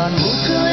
Bukan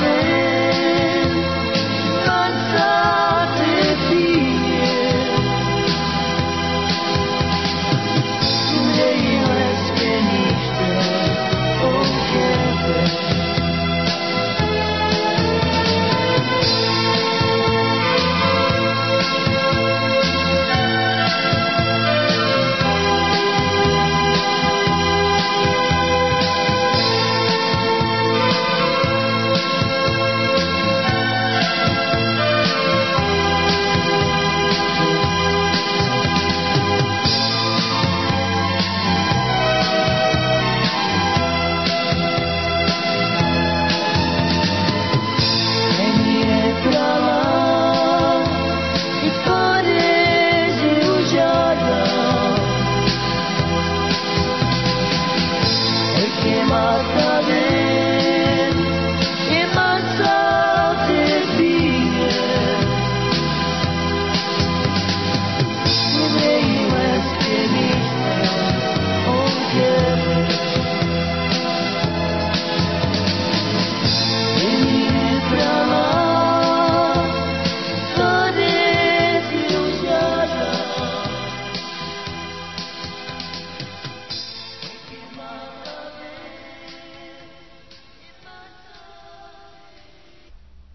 loving.